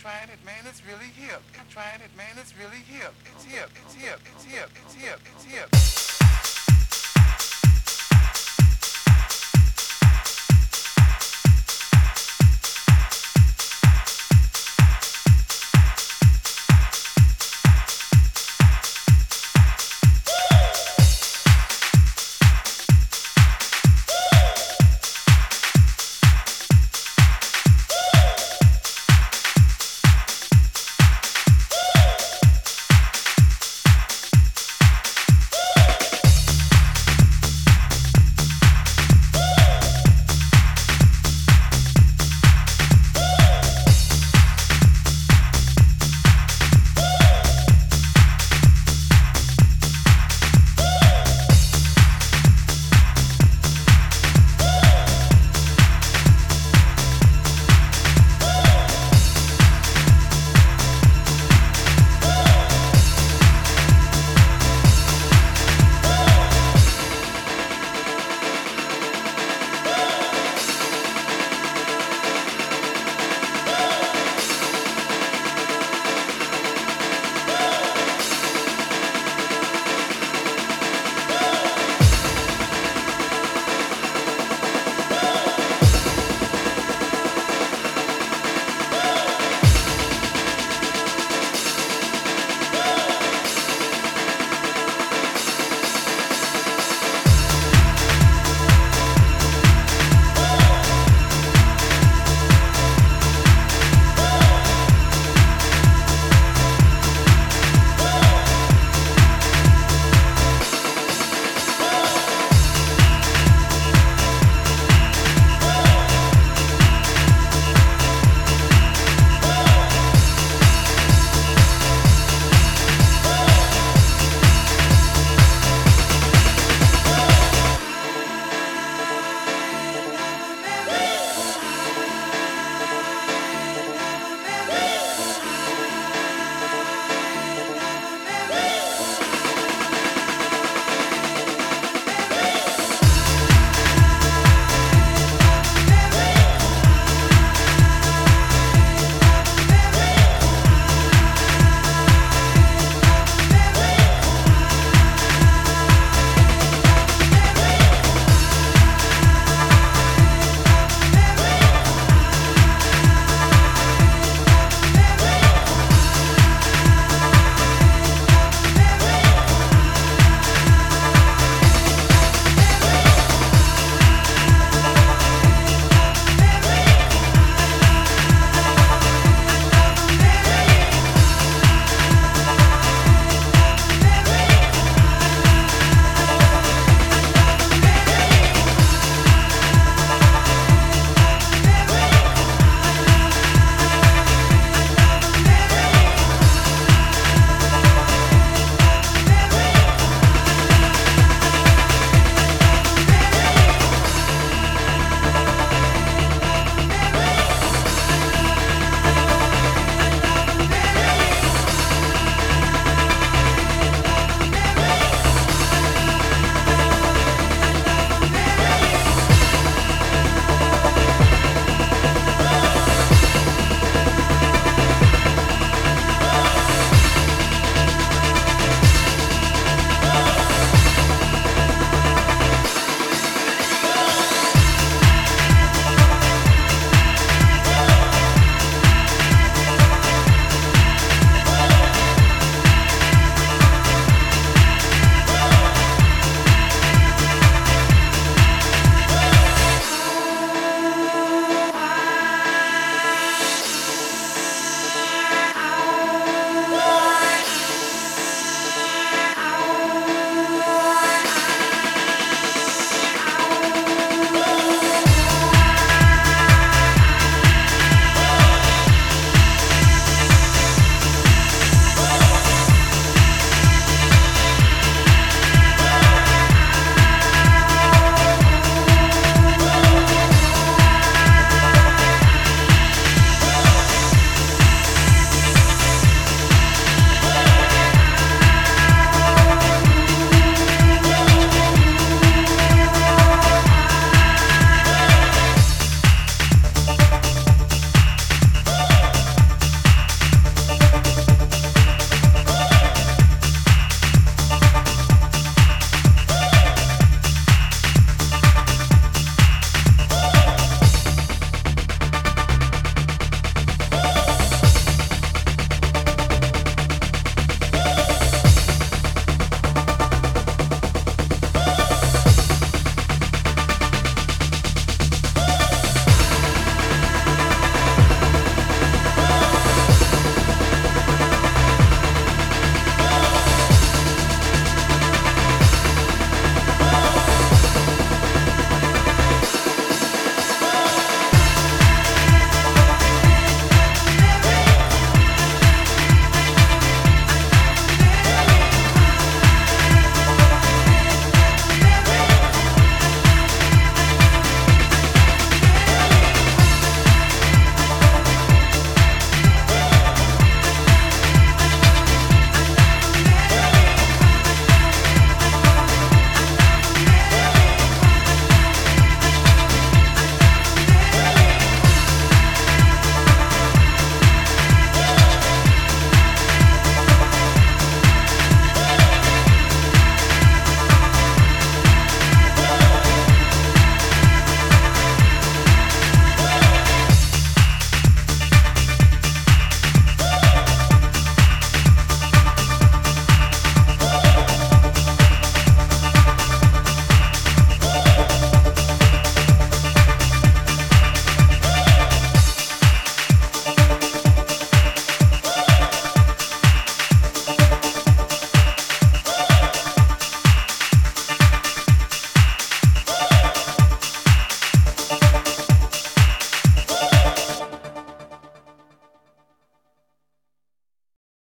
trying it, man. It's really hip. I'm trying it, man. It's really hip. It's hip. It's hip. It's hip. It's hip. It's hip.